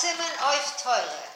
das euch teure.